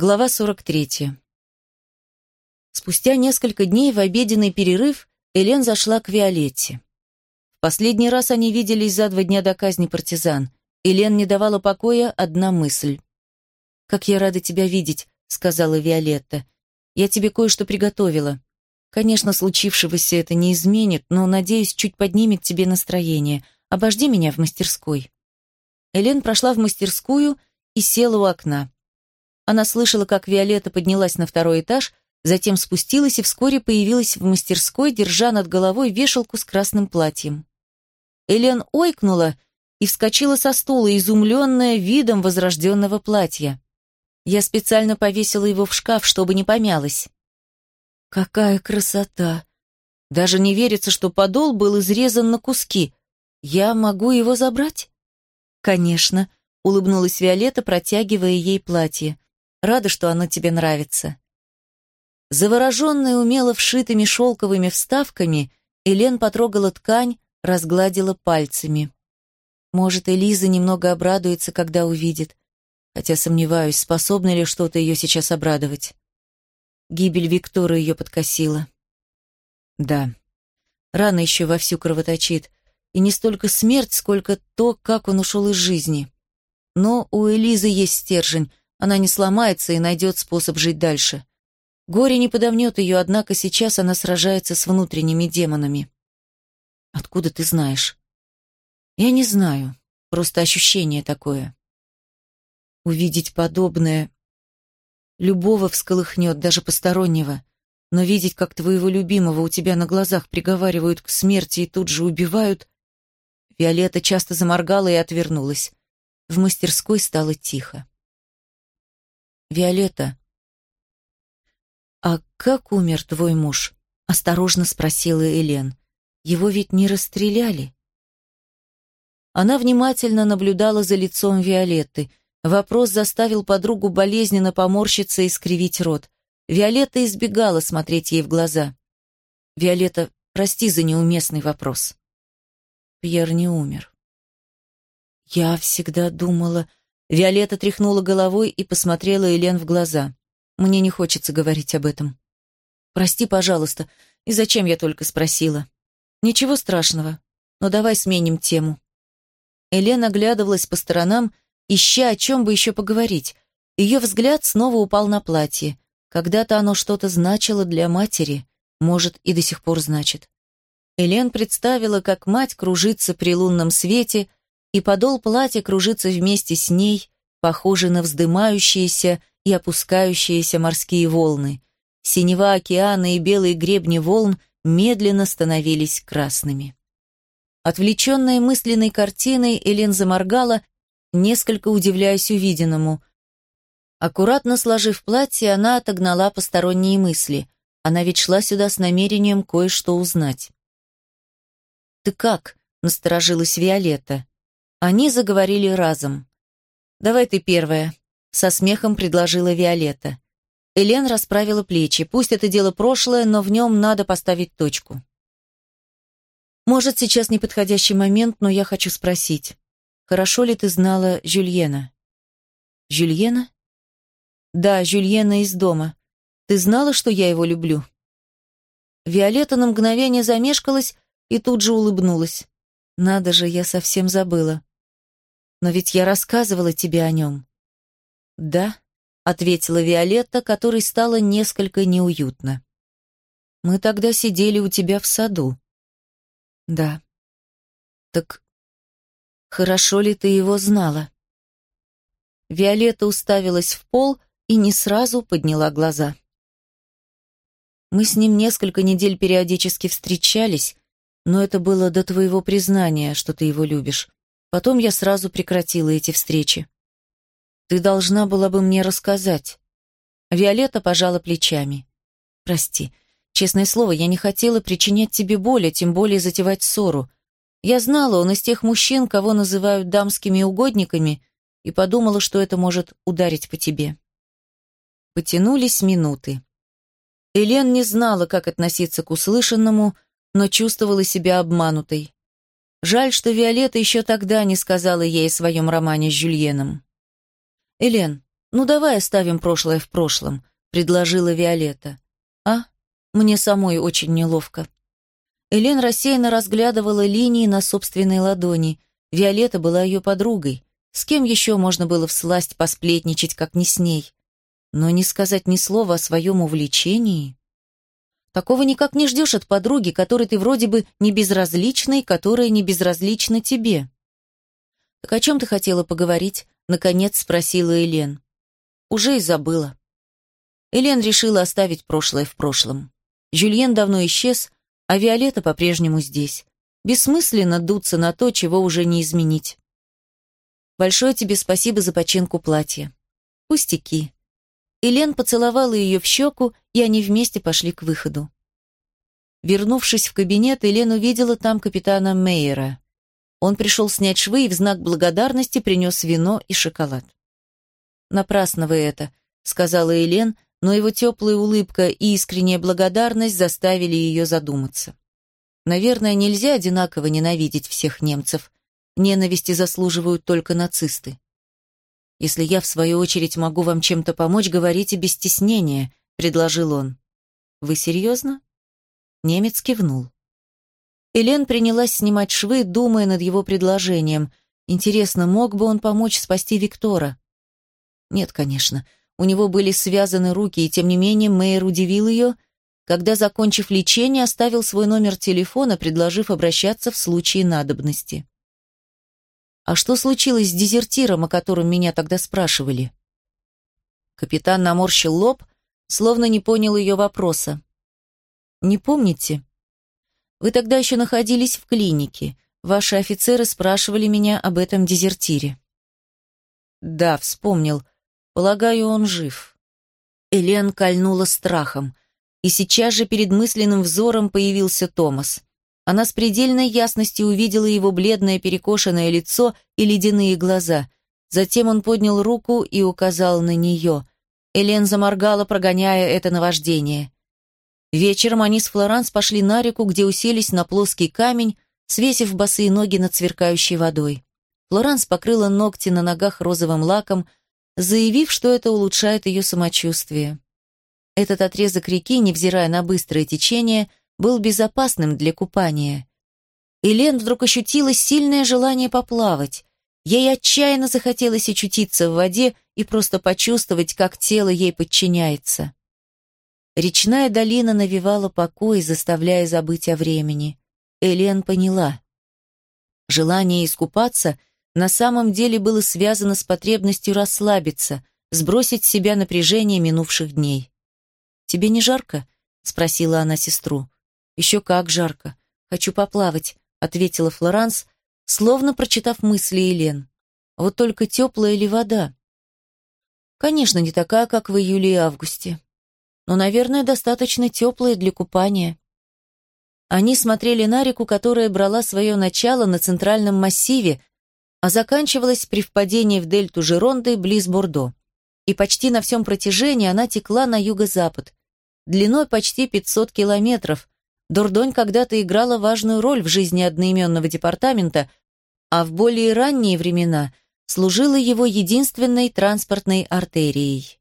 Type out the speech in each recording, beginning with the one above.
Глава 43. Спустя несколько дней в обеденный перерыв Элен зашла к Виолетте. В последний раз они виделись за два дня до казни партизан. Элен не давала покоя одна мысль. «Как я рада тебя видеть», — сказала Виолетта. «Я тебе кое-что приготовила. Конечно, случившегося это не изменит, но, надеюсь, чуть поднимет тебе настроение. Обожди меня в мастерской». Элен прошла в мастерскую и села у окна. Она слышала, как Виолетта поднялась на второй этаж, затем спустилась и вскоре появилась в мастерской, держа над головой вешалку с красным платьем. Элен ойкнула и вскочила со стула, изумленная видом возрожденного платья. Я специально повесила его в шкаф, чтобы не помялось. Какая красота! Даже не верится, что подол был изрезан на куски. Я могу его забрать? Конечно, улыбнулась Виолетта, протягивая ей платье. Рада, что оно тебе нравится». Завороженная умело вшитыми шелковыми вставками, Элен потрогала ткань, разгладила пальцами. Может, Элиза немного обрадуется, когда увидит, хотя сомневаюсь, способна ли что-то ее сейчас обрадовать. Гибель Виктора ее подкосила. Да, рана еще вовсю кровоточит, и не столько смерть, сколько то, как он ушел из жизни. Но у Элизы есть стержень, она не сломается и найдет способ жить дальше. Горе не подомнет ее, однако сейчас она сражается с внутренними демонами. Откуда ты знаешь? Я не знаю, просто ощущение такое. Увидеть подобное любого всколыхнет, даже постороннего. Но видеть, как твоего любимого у тебя на глазах приговаривают к смерти и тут же убивают... Виолетта часто заморгала и отвернулась. В мастерской стало тихо. «Виолетта, а как умер твой муж?» — осторожно спросила Элен. «Его ведь не расстреляли?» Она внимательно наблюдала за лицом Виолетты. Вопрос заставил подругу болезненно поморщиться и скривить рот. Виолетта избегала смотреть ей в глаза. «Виолетта, прости за неуместный вопрос». Пьер не умер. «Я всегда думала...» Виолетта тряхнула головой и посмотрела Элен в глаза. «Мне не хочется говорить об этом». «Прости, пожалуйста, и зачем я только спросила?» «Ничего страшного, но давай сменим тему». Элен оглядывалась по сторонам, ища о чем бы еще поговорить. Ее взгляд снова упал на платье. Когда-то оно что-то значило для матери, может, и до сих пор значит. Элен представила, как мать кружится при лунном свете, и подол платья кружится вместе с ней, похожий на вздымающиеся и опускающиеся морские волны. Синева океана и белые гребни волн медленно становились красными. Отвлеченная мысленной картиной, Элен заморгала, несколько удивляясь увиденному. Аккуратно сложив платье, она отогнала посторонние мысли. Она ведь шла сюда с намерением кое-что узнать. «Ты как?» — насторожилась Виолетта. Они заговорили разом. «Давай ты первая», — со смехом предложила Виолетта. Элен расправила плечи. Пусть это дело прошлое, но в нем надо поставить точку. «Может, сейчас неподходящий момент, но я хочу спросить. Хорошо ли ты знала Жюльена?» «Жюльена?» «Да, Жюльена из дома. Ты знала, что я его люблю?» Виолетта на мгновение замешкалась и тут же улыбнулась. «Надо же, я совсем забыла. Но ведь я рассказывала тебе о нем». «Да», — ответила Виолетта, которой стало несколько неуютно. «Мы тогда сидели у тебя в саду». «Да». «Так хорошо ли ты его знала?» Виолетта уставилась в пол и не сразу подняла глаза. Мы с ним несколько недель периодически встречались, но это было до твоего признания, что ты его любишь. Потом я сразу прекратила эти встречи. Ты должна была бы мне рассказать. Виолетта пожала плечами. Прости. Честное слово, я не хотела причинять тебе боль, а тем более затевать ссору. Я знала, он из тех мужчин, кого называют дамскими угодниками, и подумала, что это может ударить по тебе. Потянулись минуты. Элен не знала, как относиться к услышанному, но чувствовала себя обманутой. Жаль, что Виолетта еще тогда не сказала ей о своем романе с Жюльеном. «Элен, «Ну давай оставим прошлое в прошлом», — предложила Виолетта. «А? Мне самой очень неловко». Элен рассеянно разглядывала линии на собственной ладони. Виолетта была ее подругой. С кем еще можно было всласть посплетничать, как не с ней? Но не сказать ни слова о своем увлечении... Такого никак не ждешь от подруги, которой ты вроде бы не безразлична и которая не безразлична тебе. «Так о чем ты хотела поговорить?» — наконец спросила Элен. «Уже и забыла». Элен решила оставить прошлое в прошлом. Жюльен давно исчез, а Виолетта по-прежнему здесь. Бессмысленно дуться на то, чего уже не изменить. «Большое тебе спасибо за починку платья». «Пустяки». Элен поцеловала ее в щеку, и они вместе пошли к выходу. Вернувшись в кабинет, Элен увидела там капитана Мейера. Он пришел снять швы и в знак благодарности принес вино и шоколад. «Напрасно вы это», — сказала Элен, но его теплая улыбка и искренняя благодарность заставили ее задуматься. Наверное, нельзя одинаково ненавидеть всех немцев. Ненависти заслуживают только нацисты. «Если я, в свою очередь, могу вам чем-то помочь, говорите без стеснения», — предложил он. «Вы серьезно?» Немец кивнул. Элен принялась снимать швы, думая над его предложением. Интересно, мог бы он помочь спасти Виктора? Нет, конечно. У него были связаны руки, и тем не менее Мэйр удивил ее, когда, закончив лечение, оставил свой номер телефона, предложив обращаться в случае надобности. «А что случилось с дезертиром, о котором меня тогда спрашивали?» Капитан наморщил лоб, словно не понял ее вопроса. «Не помните?» Вы тогда еще находились в клинике. Ваши офицеры спрашивали меня об этом дезертире». «Да, вспомнил. Полагаю, он жив». Элен кольнула страхом. И сейчас же перед мысленным взором появился Томас. Она с предельной ясностью увидела его бледное перекошенное лицо и ледяные глаза. Затем он поднял руку и указал на нее. Элен заморгала, прогоняя это наваждение. Вечером они с Флоранс пошли на реку, где уселись на плоский камень, свесив босые ноги над сверкающей водой. Флоранс покрыла ногти на ногах розовым лаком, заявив, что это улучшает ее самочувствие. Этот отрезок реки, невзирая на быстрое течение, был безопасным для купания. Элен вдруг ощутила сильное желание поплавать. Ей отчаянно захотелось очутиться в воде и просто почувствовать, как тело ей подчиняется. Речная долина навевала покой, заставляя забыть о времени. Элен поняла. Желание искупаться на самом деле было связано с потребностью расслабиться, сбросить с себя напряжение минувших дней. «Тебе не жарко?» — спросила она сестру. «Еще как жарко. Хочу поплавать», — ответила Флоранс, словно прочитав мысли Елен. «Вот только теплая ли вода?» «Конечно, не такая, как в июле и августе но, наверное, достаточно теплые для купания. Они смотрели на реку, которая брала свое начало на центральном массиве, а заканчивалась при впадении в дельту Жеронды близ Бордо. И почти на всем протяжении она текла на юго-запад. Длиной почти 500 километров. Дордонь когда-то играла важную роль в жизни одноименного департамента, а в более ранние времена служила его единственной транспортной артерией.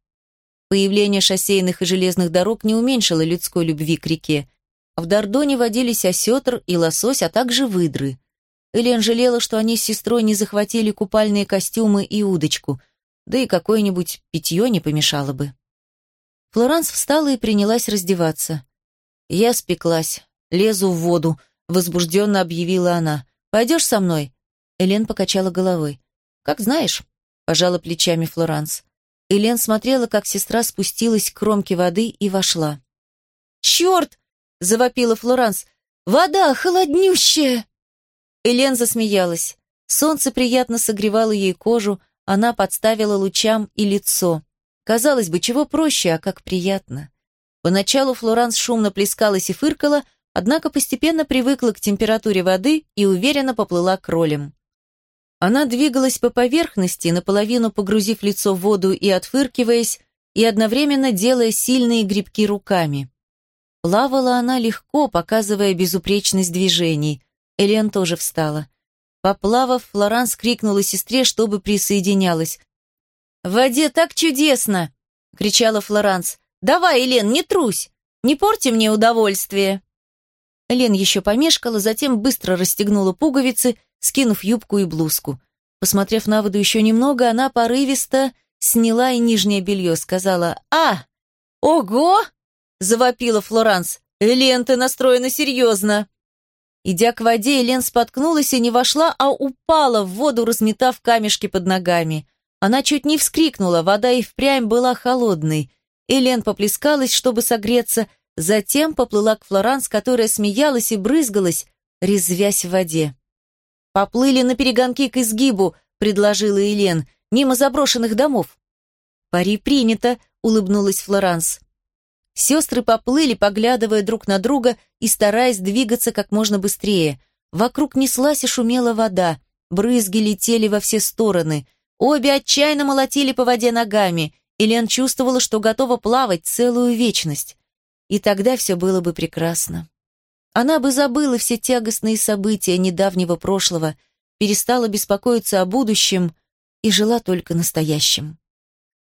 Появление шоссейных и железных дорог не уменьшило людской любви к реке. В Дордоне водились осетр и лосось, а также выдры. Элен жалела, что они с сестрой не захватили купальные костюмы и удочку, да и какое-нибудь питье не помешало бы. Флоранс встала и принялась раздеваться. «Я спеклась. Лезу в воду», — возбужденно объявила она. «Пойдешь со мной?» Элен покачала головой. «Как знаешь», — пожала плечами Флоранс. Элен смотрела, как сестра спустилась к кромке воды и вошла. «Черт!» — завопила Флоранс. «Вода холоднющая!» Элен засмеялась. Солнце приятно согревало ей кожу, она подставила лучам и лицо. Казалось бы, чего проще, а как приятно. Поначалу Флоранс шумно плескалась и фыркала, однако постепенно привыкла к температуре воды и уверенно поплыла к ролям. Она двигалась по поверхности, наполовину погрузив лицо в воду и отфыркиваясь, и одновременно делая сильные грибки руками. Плавала она легко, показывая безупречность движений. Элен тоже встала. Поплавав, Флоранс крикнула сестре, чтобы присоединялась. «В воде так чудесно!» — кричала Флоранс. «Давай, Элен, не трусь! Не порти мне удовольствие!» Элен еще помешкала, затем быстро расстегнула пуговицы, скинув юбку и блузку. Посмотрев на воду еще немного, она порывисто сняла и нижнее белье, сказала «А! Ого!» — завопила Флоранс. «Элен, ты настроена серьезно!» Идя к воде, Элен споткнулась и не вошла, а упала в воду, разметав камешки под ногами. Она чуть не вскрикнула, вода и впрямь была холодной. Элен поплескалась, чтобы согреться, затем поплыла к Флоранс, которая смеялась и брызгалась, резвясь в воде. «Поплыли на перегонки к изгибу», — предложила Элен, — «мимо заброшенных домов». «Пари принято», — улыбнулась Флоранс. Сестры поплыли, поглядывая друг на друга и стараясь двигаться как можно быстрее. Вокруг неслась и шумела вода, брызги летели во все стороны. Обе отчаянно молотили по воде ногами, и Лен чувствовала, что готова плавать целую вечность. И тогда все было бы прекрасно. Она бы забыла все тягостные события недавнего прошлого, перестала беспокоиться о будущем и жила только настоящим.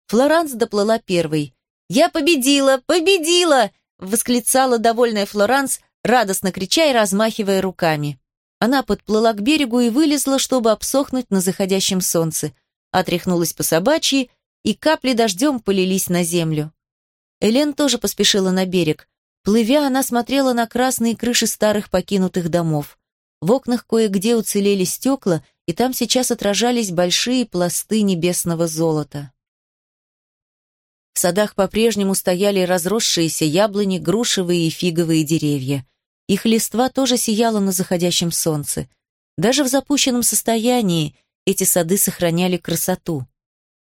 Флоранс доплыла первой. «Я победила! Победила!» — восклицала довольная Флоранс, радостно крича и размахивая руками. Она подплыла к берегу и вылезла, чтобы обсохнуть на заходящем солнце отряхнулась по собачьи, и капли дождем полились на землю. Элен тоже поспешила на берег. Плывя, она смотрела на красные крыши старых покинутых домов. В окнах кое-где уцелели стекла, и там сейчас отражались большие пласты небесного золота. В садах по-прежнему стояли разросшиеся яблони, грушевые и фиговые деревья. Их листва тоже сияла на заходящем солнце. Даже в запущенном состоянии эти сады сохраняли красоту.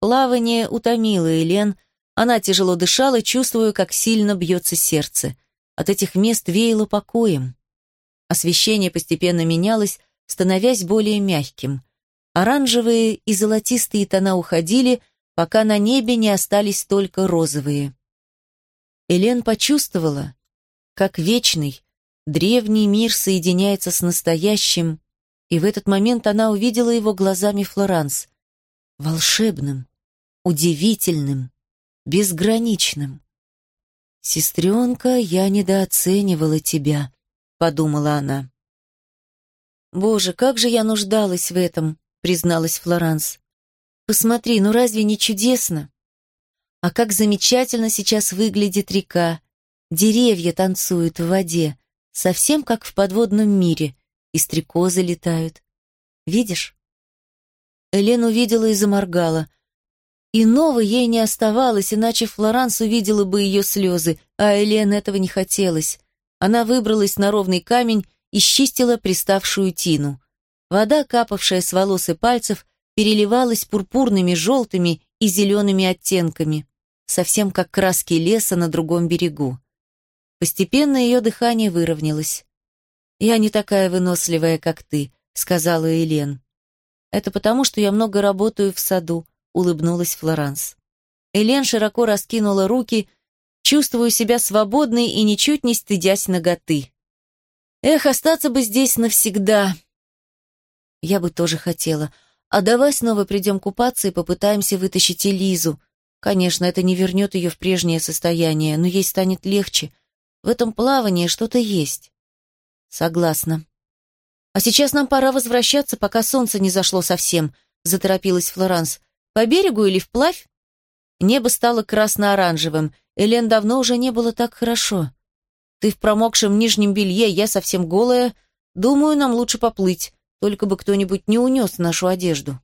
Плавание утомило Элен, она тяжело дышала, чувствуя, как сильно бьется сердце. От этих мест веяло покоем. Освещение постепенно менялось, становясь более мягким. Оранжевые и золотистые тона уходили, пока на небе не остались только розовые. Элен почувствовала, как вечный, древний мир соединяется с настоящим, и в этот момент она увидела его глазами Флоранс. Волшебным, удивительным, безграничным. «Сестренка, я недооценивала тебя», — подумала она. «Боже, как же я нуждалась в этом», — призналась Флоранс. «Посмотри, ну разве не чудесно? А как замечательно сейчас выглядит река. Деревья танцуют в воде, совсем как в подводном мире и стрекозы летают. Видишь?» Элен увидела и заморгала. Иного ей не оставалось, иначе Флоранс увидела бы ее слезы, а Элен этого не хотелось. Она выбралась на ровный камень и счистила приставшую тину. Вода, капавшая с волос и пальцев, переливалась пурпурными, желтыми и зелеными оттенками, совсем как краски леса на другом берегу. Постепенно ее дыхание выровнялось. «Я не такая выносливая, как ты», — сказала Элен. «Это потому, что я много работаю в саду», — улыбнулась Флоранс. Элен широко раскинула руки, чувствуя себя свободной и ничуть не стыдясь ноготы. «Эх, остаться бы здесь навсегда!» «Я бы тоже хотела. А давай снова придем купаться и попытаемся вытащить Элизу. Конечно, это не вернет ее в прежнее состояние, но ей станет легче. В этом плавании что-то есть». Согласна. А сейчас нам пора возвращаться, пока солнце не зашло совсем, заторопилась Флоранс. По берегу или вплавь? Небо стало красно-оранжевым. Элен давно уже не было так хорошо. Ты в промокшем нижнем белье, я совсем голая. Думаю, нам лучше поплыть, только бы кто-нибудь не унес нашу одежду.